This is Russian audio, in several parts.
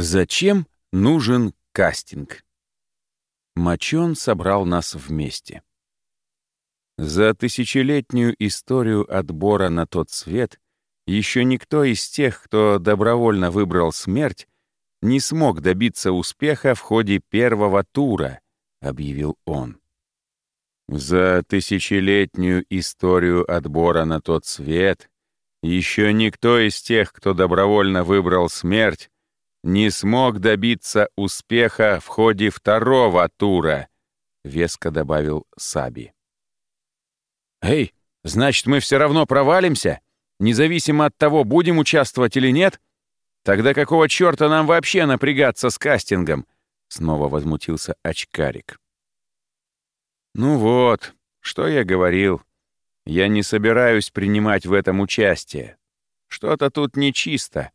Зачем нужен кастинг? Мочон собрал нас вместе. За тысячелетнюю историю отбора на тот свет еще никто из тех, кто добровольно выбрал смерть, не смог добиться успеха в ходе первого тура, объявил он. За тысячелетнюю историю отбора на тот свет еще никто из тех, кто добровольно выбрал смерть, не смог добиться успеха в ходе второго тура, веско добавил Саби. Эй, значит, мы все равно провалимся, независимо от того, будем участвовать или нет? Тогда какого черта нам вообще напрягаться с кастингом? Снова возмутился очкарик. Ну вот, что я говорил. Я не собираюсь принимать в этом участие. Что-то тут нечисто.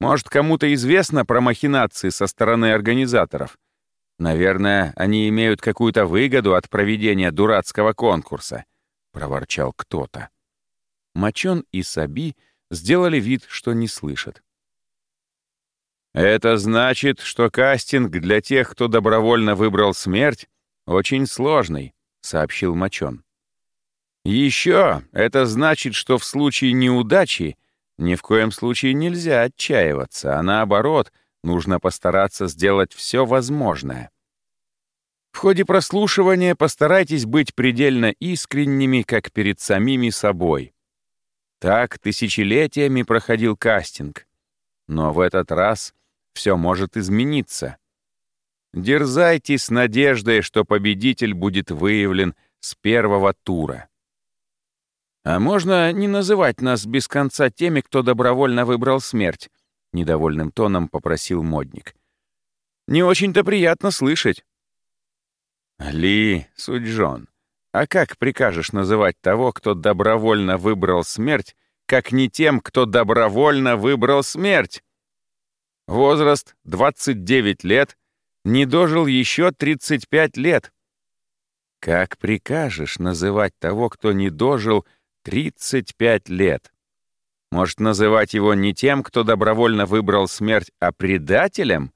Может, кому-то известно про махинации со стороны организаторов? Наверное, они имеют какую-то выгоду от проведения дурацкого конкурса, проворчал кто-то. Мочон и Саби сделали вид, что не слышат. Это значит, что кастинг для тех, кто добровольно выбрал смерть, очень сложный, сообщил Мочон. Еще это значит, что в случае неудачи ни в коем случае нельзя отчаиваться, а наоборот, нужно постараться сделать все возможное. В ходе прослушивания постарайтесь быть предельно искренними, как перед самими собой. Так тысячелетиями проходил кастинг. Но в этот раз все может измениться. Дерзайте с надеждой, что победитель будет выявлен с первого тура. «А можно не называть нас без конца теми, кто добровольно выбрал смерть?» — недовольным тоном попросил модник. «Не очень-то приятно слышать». «Ли, Суджон, а как прикажешь называть того, кто добровольно выбрал смерть, как не тем, кто добровольно выбрал смерть?» Возраст 29 лет, не дожил еще 35 лет. Как прикажешь называть того, кто не дожил 35 лет. Может, называть его не тем, кто добровольно выбрал смерть, а предателем?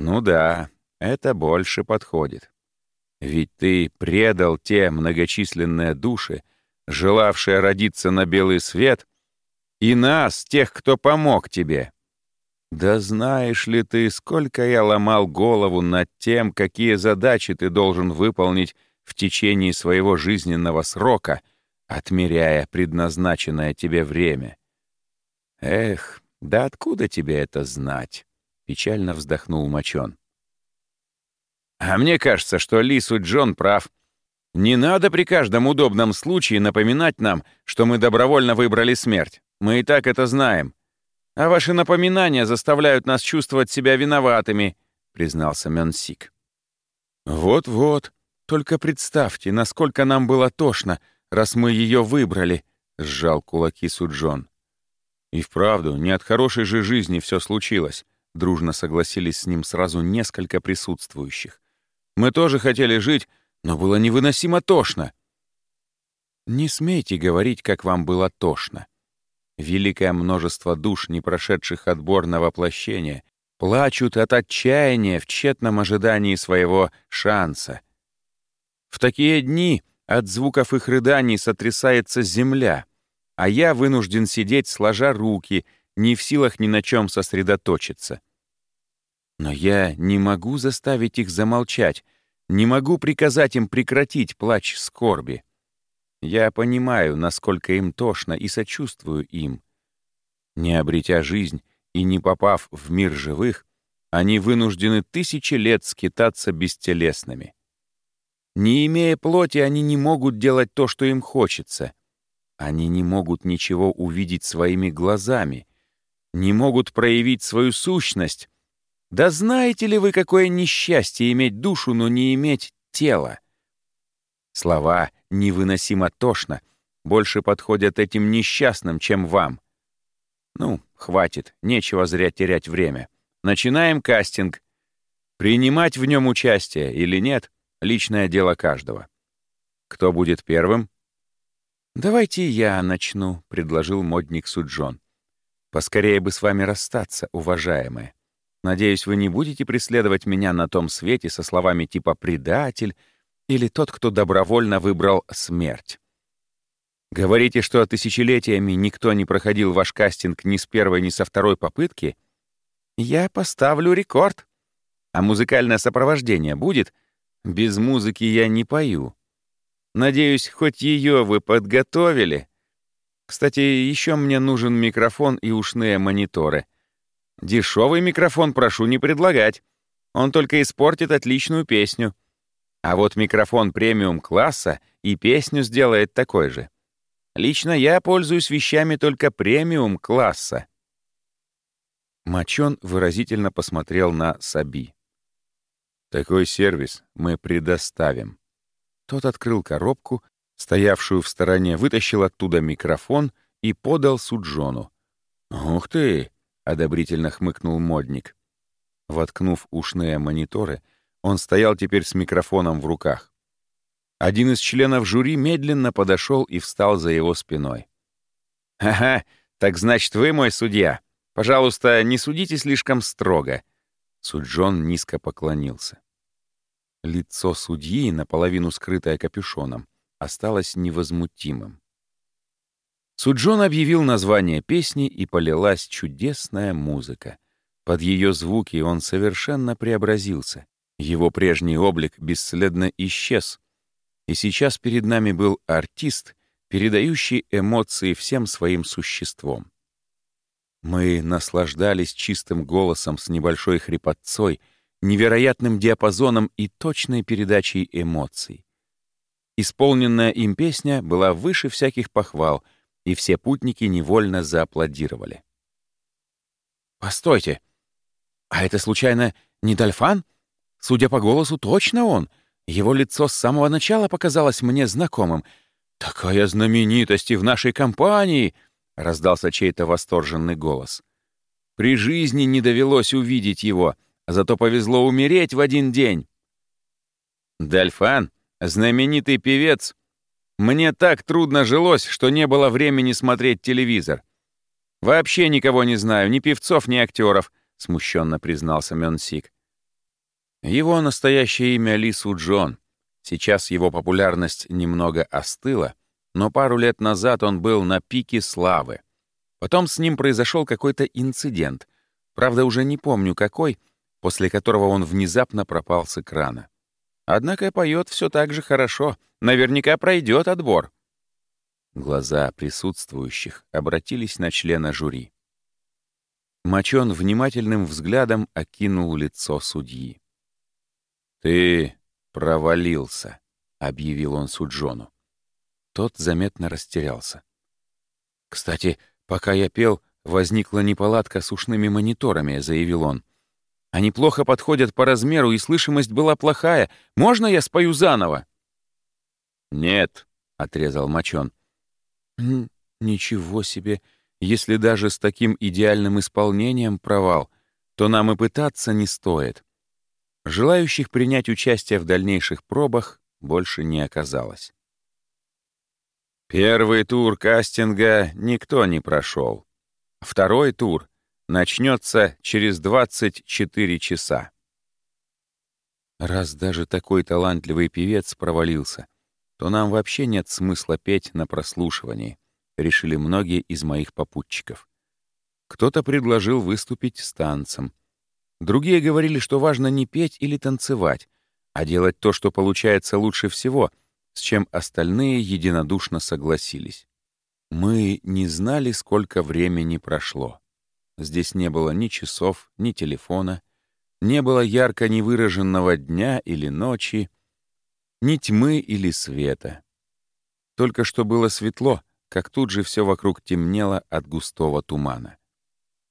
Ну да, это больше подходит. Ведь ты предал те многочисленные души, желавшие родиться на белый свет, и нас, тех, кто помог тебе. Да знаешь ли ты, сколько я ломал голову над тем, какие задачи ты должен выполнить в течение своего жизненного срока, отмеряя предназначенное тебе время. Эх, да откуда тебе это знать? Печально вздохнул Мочон. А мне кажется, что Лису Джон прав. Не надо при каждом удобном случае напоминать нам, что мы добровольно выбрали смерть. Мы и так это знаем. А ваши напоминания заставляют нас чувствовать себя виноватыми, признался Мёнсик. Вот-вот, только представьте, насколько нам было тошно, раз мы ее выбрали», — сжал кулаки Суджон. «И вправду, не от хорошей же жизни все случилось», — дружно согласились с ним сразу несколько присутствующих. «Мы тоже хотели жить, но было невыносимо тошно». «Не смейте говорить, как вам было тошно. Великое множество душ, не прошедших отбор на воплощение, плачут от отчаяния в тщетном ожидании своего шанса. В такие дни от звуков их рыданий сотрясается земля, а я вынужден сидеть, сложа руки, не в силах ни на чем сосредоточиться. Но я не могу заставить их замолчать, не могу приказать им прекратить плач скорби. Я понимаю, насколько им тошно, и сочувствую им. Не обретя жизнь и не попав в мир живых, они вынуждены тысячи лет скитаться бестелесными. Не имея плоти, они не могут делать то, что им хочется. Они не могут ничего увидеть своими глазами, не могут проявить свою сущность. Да знаете ли вы, какое несчастье иметь душу, но не иметь тело? Слова «невыносимо тошно» больше подходят этим несчастным, чем вам. Ну, хватит, нечего зря терять время. Начинаем кастинг. Принимать в нем участие или нет — Личное дело каждого. Кто будет первым? «Давайте я начну», — предложил модник Суджон. «Поскорее бы с вами расстаться, уважаемые. Надеюсь, вы не будете преследовать меня на том свете со словами типа «предатель» или «тот, кто добровольно выбрал смерть». Говорите, что тысячелетиями никто не проходил ваш кастинг ни с первой, ни со второй попытки? Я поставлю рекорд. А музыкальное сопровождение будет? Без музыки я не пою. Надеюсь, хоть ее вы подготовили. Кстати, еще мне нужен микрофон и ушные мониторы. Дешевый микрофон прошу не предлагать. Он только испортит отличную песню. А вот микрофон премиум-класса и песню сделает такой же. Лично я пользуюсь вещами только премиум-класса. Мачон выразительно посмотрел на Саби. «Такой сервис мы предоставим». Тот открыл коробку, стоявшую в стороне, вытащил оттуда микрофон и подал Суджону. «Ух ты!» — одобрительно хмыкнул модник. Воткнув ушные мониторы, он стоял теперь с микрофоном в руках. Один из членов жюри медленно подошел и встал за его спиной. «Ага, так значит, вы мой судья. Пожалуйста, не судите слишком строго». Суджон низко поклонился. Лицо судьи, наполовину скрытое капюшоном, осталось невозмутимым. Суджон объявил название песни, и полилась чудесная музыка. Под ее звуки он совершенно преобразился. Его прежний облик бесследно исчез, и сейчас перед нами был артист, передающий эмоции всем своим существом. Мы наслаждались чистым голосом с небольшой хрипотцой, невероятным диапазоном и точной передачей эмоций. Исполненная им песня была выше всяких похвал, и все путники невольно зааплодировали. «Постойте! А это, случайно, не Дальфан? Судя по голосу, точно он!» Его лицо с самого начала показалось мне знакомым. «Такая знаменитость и в нашей компании!» — раздался чей-то восторженный голос. «При жизни не довелось увидеть его, зато повезло умереть в один день». «Дальфан, знаменитый певец. Мне так трудно жилось, что не было времени смотреть телевизор. Вообще никого не знаю, ни певцов, ни актеров», — смущенно признался Мёнсик. Его настоящее имя Ли Су Джон. Сейчас его популярность немного остыла, но пару лет назад он был на пике славы. Потом с ним произошел какой-то инцидент, правда, уже не помню какой, после которого он внезапно пропал с экрана. Однако поет все так же хорошо, наверняка пройдет отбор. Глаза присутствующих обратились на члена жюри. Мочон внимательным взглядом окинул лицо судьи. «Ты провалился», — объявил он Суджону. Тот заметно растерялся. «Кстати, пока я пел, возникла неполадка с ушными мониторами», — заявил он. «Они плохо подходят по размеру, и слышимость была плохая. Можно я спою заново?» «Нет», — отрезал Мочон. «Ничего себе! Если даже с таким идеальным исполнением провал, то нам и пытаться не стоит. Желающих принять участие в дальнейших пробах больше не оказалось. Первый тур кастинга никто не прошел. Второй тур начнется через 24 часа. Раз даже такой талантливый певец провалился, то нам вообще нет смысла петь на прослушивании, решили многие из моих попутчиков. Кто-то предложил выступить с танцем, Другие говорили, что важно не петь или танцевать, а делать то, что получается лучше всего, с чем остальные единодушно согласились. Мы не знали, сколько времени прошло. Здесь не было ни часов, ни телефона, не было ярко невыраженного дня или ночи, ни тьмы или света. Только что было светло, как тут же все вокруг темнело от густого тумана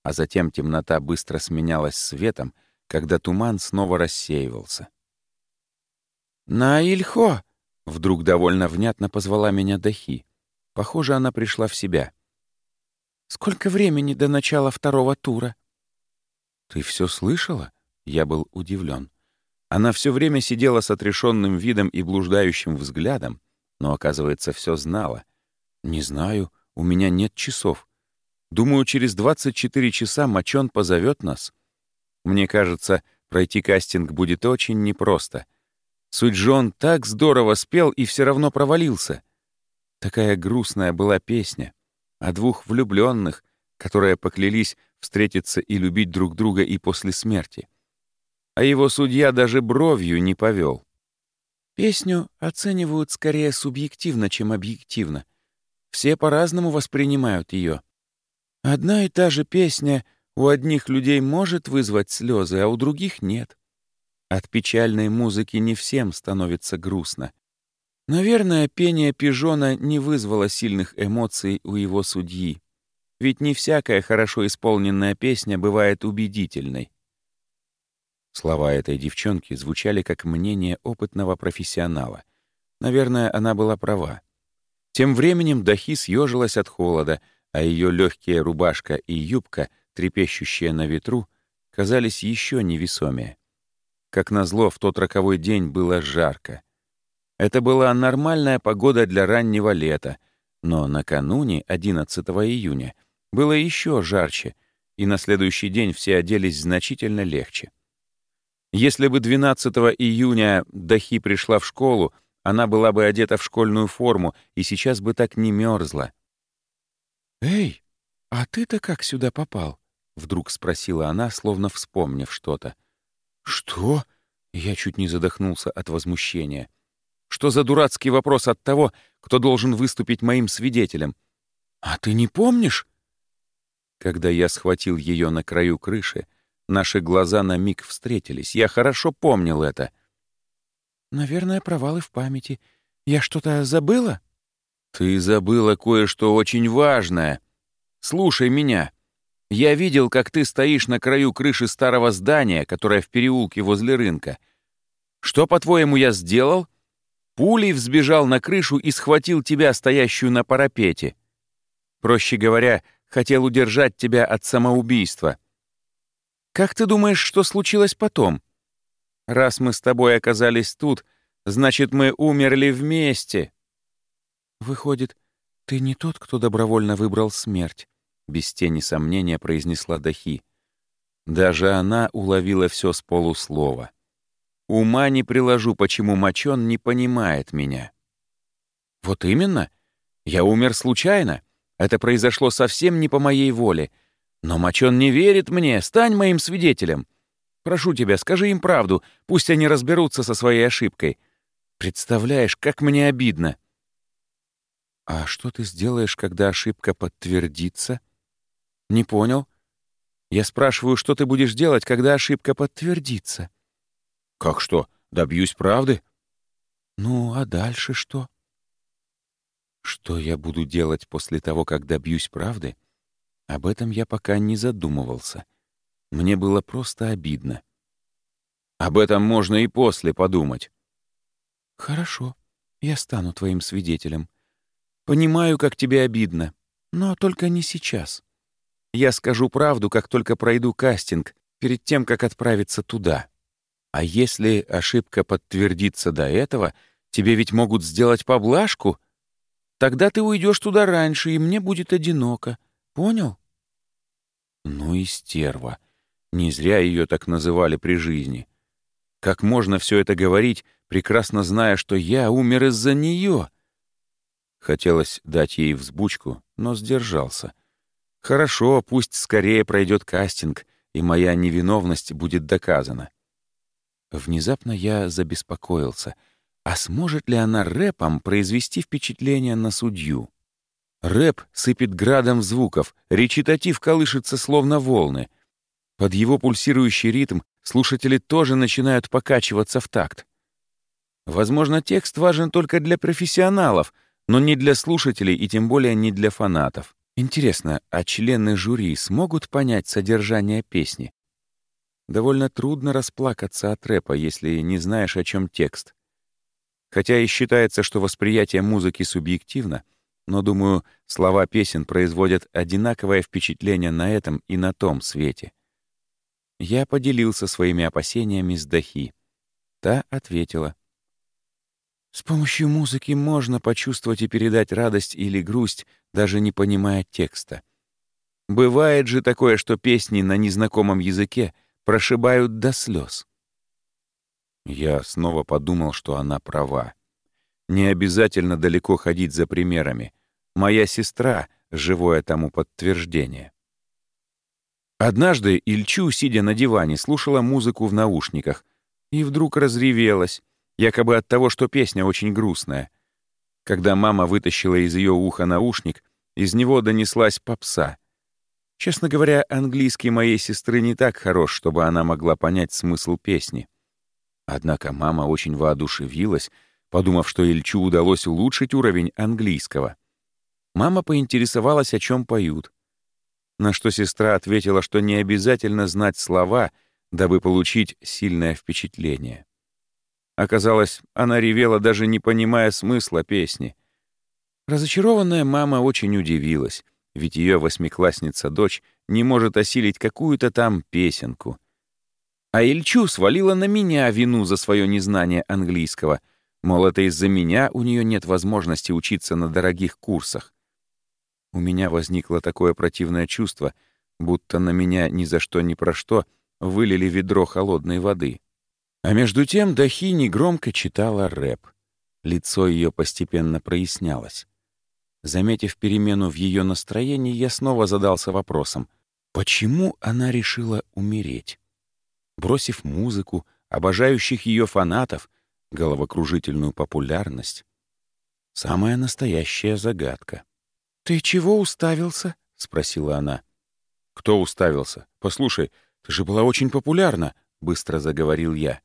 а затем темнота быстро сменялась светом, когда туман снова рассеивался. «На Ильхо!» — вдруг довольно внятно позвала меня Дахи. Похоже, она пришла в себя. «Сколько времени до начала второго тура?» «Ты все слышала?» — я был удивлен. Она все время сидела с отрешенным видом и блуждающим взглядом, но, оказывается, все знала. «Не знаю, у меня нет часов. Думаю, через 24 часа Мочон позовет нас. Мне кажется, пройти кастинг будет очень непросто. Суть Джон так здорово спел и все равно провалился. Такая грустная была песня о двух влюбленных, которые поклялись встретиться и любить друг друга и после смерти. А его судья даже бровью не повел. Песню оценивают скорее субъективно, чем объективно. Все по-разному воспринимают ее. Одна и та же песня у одних людей может вызвать слезы, а у других нет. От печальной музыки не всем становится грустно. Наверное, пение пижона не вызвало сильных эмоций у его судьи. Ведь не всякая хорошо исполненная песня бывает убедительной. Слова этой девчонки звучали как мнение опытного профессионала. Наверное, она была права. Тем временем Дахи съежилась от холода, а ее легкие рубашка и юбка, трепещущие на ветру, казались еще невесомее. Как назло, в тот роковой день было жарко. Это была нормальная погода для раннего лета, но накануне, 11 июня, было еще жарче, и на следующий день все оделись значительно легче. Если бы 12 июня Дахи пришла в школу, она была бы одета в школьную форму и сейчас бы так не мерзла. «Эй, а ты-то как сюда попал?» — вдруг спросила она, словно вспомнив что-то. «Что?» — я чуть не задохнулся от возмущения. «Что за дурацкий вопрос от того, кто должен выступить моим свидетелем? А ты не помнишь?» Когда я схватил ее на краю крыши, Наши глаза на миг встретились. Я хорошо помнил это. «Наверное, провалы в памяти. Я что-то забыла?» «Ты забыла кое-что очень важное. Слушай меня. Я видел, как ты стоишь на краю крыши старого здания, которое в переулке возле рынка. Что, по-твоему, я сделал?» Пулей взбежал на крышу и схватил тебя, стоящую на парапете. Проще говоря, хотел удержать тебя от самоубийства. Как ты думаешь, что случилось потом? Раз мы с тобой оказались тут, значит, мы умерли вместе. Выходит, ты не тот, кто добровольно выбрал смерть, без тени сомнения произнесла Дахи. Даже она уловила все с полуслова. Ума не приложу, почему Мочон не понимает меня. Вот именно. Я умер случайно. Это произошло совсем не по моей воле — но Мочон не верит мне, стань моим свидетелем. Прошу тебя, скажи им правду, пусть они разберутся со своей ошибкой. Представляешь, как мне обидно. А что ты сделаешь, когда ошибка подтвердится? Не понял. Я спрашиваю, что ты будешь делать, когда ошибка подтвердится? Как что, добьюсь правды? Ну, а дальше что? Что я буду делать после того, как добьюсь правды? — об этом я пока не задумывался. Мне было просто обидно. Об этом можно и после подумать. Хорошо, я стану твоим свидетелем. Понимаю, как тебе обидно, но только не сейчас. Я скажу правду, как только пройду кастинг, перед тем, как отправиться туда. А если ошибка подтвердится до этого, тебе ведь могут сделать поблажку. Тогда ты уйдешь туда раньше, и мне будет одиноко. Понял? Ну и стерва. Не зря ее так называли при жизни. Как можно все это говорить, прекрасно зная, что я умер из-за нее? Хотелось дать ей взбучку, но сдержался. Хорошо, пусть скорее пройдет кастинг, и моя невиновность будет доказана. Внезапно я забеспокоился. А сможет ли она рэпом произвести впечатление на судью? Рэп сыпет градом звуков, речитатив колышется словно волны. Под его пульсирующий ритм слушатели тоже начинают покачиваться в такт. Возможно, текст важен только для профессионалов, но не для слушателей и тем более не для фанатов. Интересно, а члены жюри смогут понять содержание песни? Довольно трудно расплакаться от рэпа, если не знаешь, о чем текст. Хотя и считается, что восприятие музыки субъективно — но, думаю, слова песен производят одинаковое впечатление на этом и на том свете. Я поделился своими опасениями с Дахи. Та ответила. «С помощью музыки можно почувствовать и передать радость или грусть, даже не понимая текста. Бывает же такое, что песни на незнакомом языке прошибают до слез. Я снова подумал, что она права. Не обязательно далеко ходить за примерами. Моя сестра — живое тому подтверждение. Однажды Ильчу, сидя на диване, слушала музыку в наушниках и вдруг разревелась, якобы от того, что песня очень грустная. Когда мама вытащила из ее уха наушник, из него донеслась попса. Честно говоря, английский моей сестры не так хорош, чтобы она могла понять смысл песни. Однако мама очень воодушевилась, подумав, что Ильчу удалось улучшить уровень английского. Мама поинтересовалась, о чем поют. На что сестра ответила, что не обязательно знать слова, дабы получить сильное впечатление. Оказалось, она ревела, даже не понимая смысла песни. Разочарованная мама очень удивилась, ведь ее восьмиклассница-дочь не может осилить какую-то там песенку. А Ильчу свалила на меня вину за свое незнание английского, мол, это из-за меня у нее нет возможности учиться на дорогих курсах. У меня возникло такое противное чувство, будто на меня ни за что ни про что вылили ведро холодной воды. А между тем Дахи негромко читала рэп. Лицо ее постепенно прояснялось. Заметив перемену в ее настроении, я снова задался вопросом, почему она решила умереть? Бросив музыку, обожающих ее фанатов, головокружительную популярность. Самая настоящая загадка. «Ты чего уставился?» — спросила она. «Кто уставился? Послушай, ты же была очень популярна», — быстро заговорил я.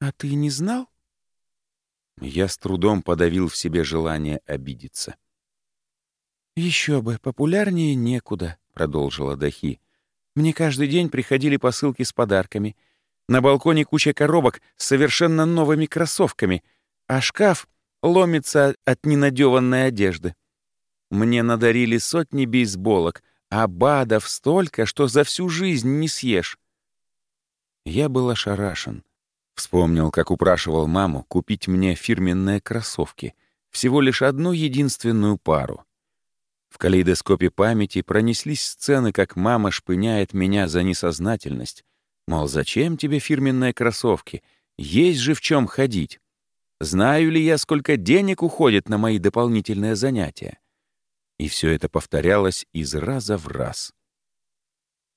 «А ты не знал?» Я с трудом подавил в себе желание обидеться. «Еще бы, популярнее некуда», — продолжила Дахи. «Мне каждый день приходили посылки с подарками. На балконе куча коробок с совершенно новыми кроссовками, а шкаф ломится от ненадеванной одежды. Мне надарили сотни бейсболок, а БАДов столько, что за всю жизнь не съешь. Я был ошарашен. Вспомнил, как упрашивал маму купить мне фирменные кроссовки. Всего лишь одну единственную пару. В калейдоскопе памяти пронеслись сцены, как мама шпыняет меня за несознательность. Мол, зачем тебе фирменные кроссовки? Есть же в чем ходить. Знаю ли я, сколько денег уходит на мои дополнительные занятия? И все это повторялось из раза в раз.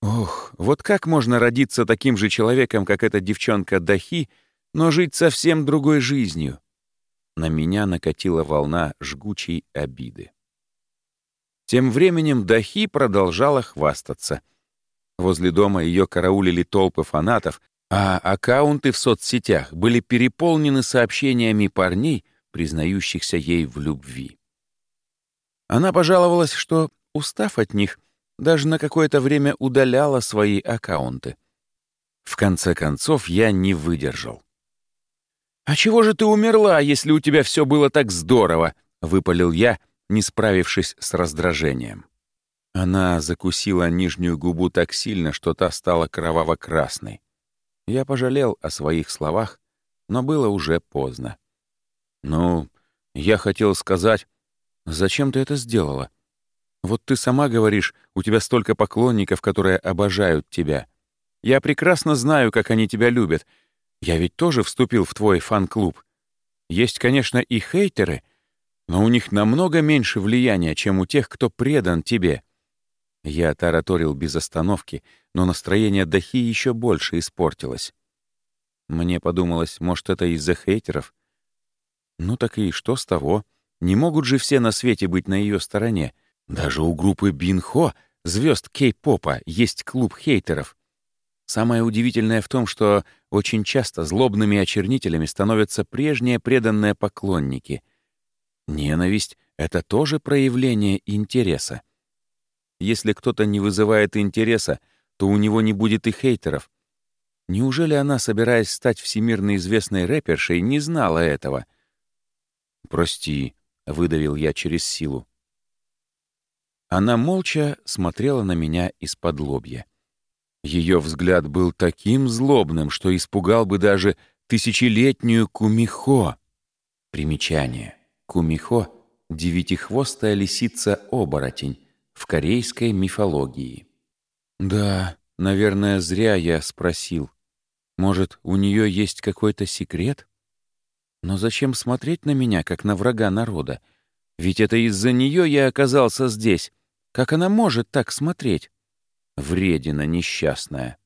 Ох, вот как можно родиться таким же человеком, как эта девчонка Дахи, но жить совсем другой жизнью? На меня накатила волна жгучей обиды. Тем временем Дахи продолжала хвастаться. Возле дома ее караулили толпы фанатов, а аккаунты в соцсетях были переполнены сообщениями парней, признающихся ей в любви. Она пожаловалась, что, устав от них, даже на какое-то время удаляла свои аккаунты. В конце концов, я не выдержал. «А чего же ты умерла, если у тебя все было так здорово?» — выпалил я, не справившись с раздражением. Она закусила нижнюю губу так сильно, что та стала кроваво-красной. Я пожалел о своих словах, но было уже поздно. «Ну, я хотел сказать, Зачем ты это сделала? Вот ты сама говоришь, у тебя столько поклонников, которые обожают тебя. Я прекрасно знаю, как они тебя любят. Я ведь тоже вступил в твой фан-клуб. Есть, конечно, и хейтеры, но у них намного меньше влияния, чем у тех, кто предан тебе. Я тараторил без остановки, но настроение Дахи еще больше испортилось. Мне подумалось, может, это из-за хейтеров? Ну так и что с того? Не могут же все на свете быть на ее стороне. Даже у группы Бинхо, звезд кей-попа, есть клуб хейтеров. Самое удивительное в том, что очень часто злобными очернителями становятся прежние преданные поклонники. Ненависть — это тоже проявление интереса. Если кто-то не вызывает интереса, то у него не будет и хейтеров. Неужели она, собираясь стать всемирно известной рэпершей, не знала этого? «Прости», — выдавил я через силу. Она молча смотрела на меня из-под лобья. Ее взгляд был таким злобным, что испугал бы даже тысячелетнюю кумихо. Примечание. Кумихо — девятихвостая лисица-оборотень в корейской мифологии. «Да, Наверное, зря я спросил. Может, у нее есть какой-то секрет? Но зачем смотреть на меня, как на врага народа? Ведь это из-за нее я оказался здесь. Как она может так смотреть? Вредина несчастная.